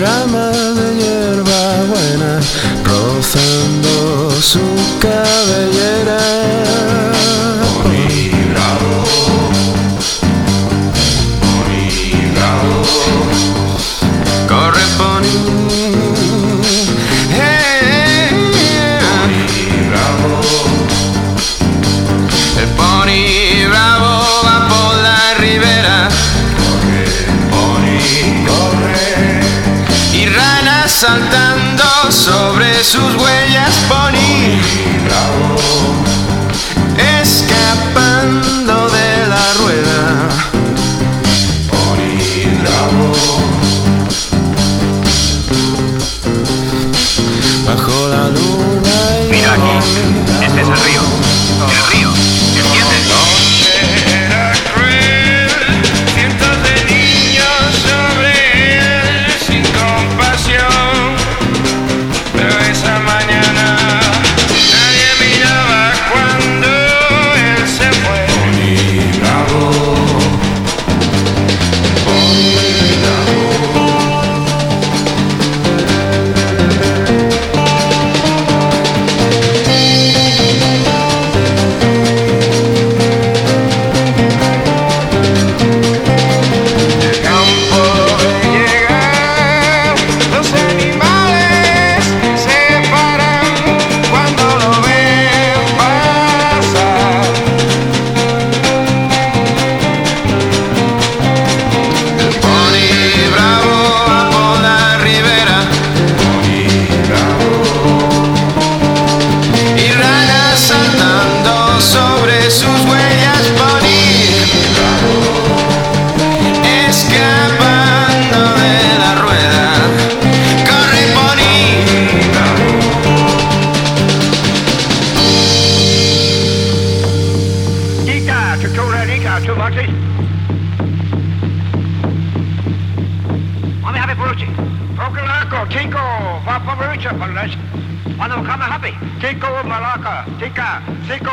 rama de hierba buena rozando su cabellera. Saltando sobre sus huellas. Pony. Escapando de la rueda. Bajo la luna. y Mira aquí, Two Moxley. Mamy happy poruczy. Pokolako, Kiko, wa poruczy, poruczy. Ano, kama happy. Kiko, malaka, tika, siko,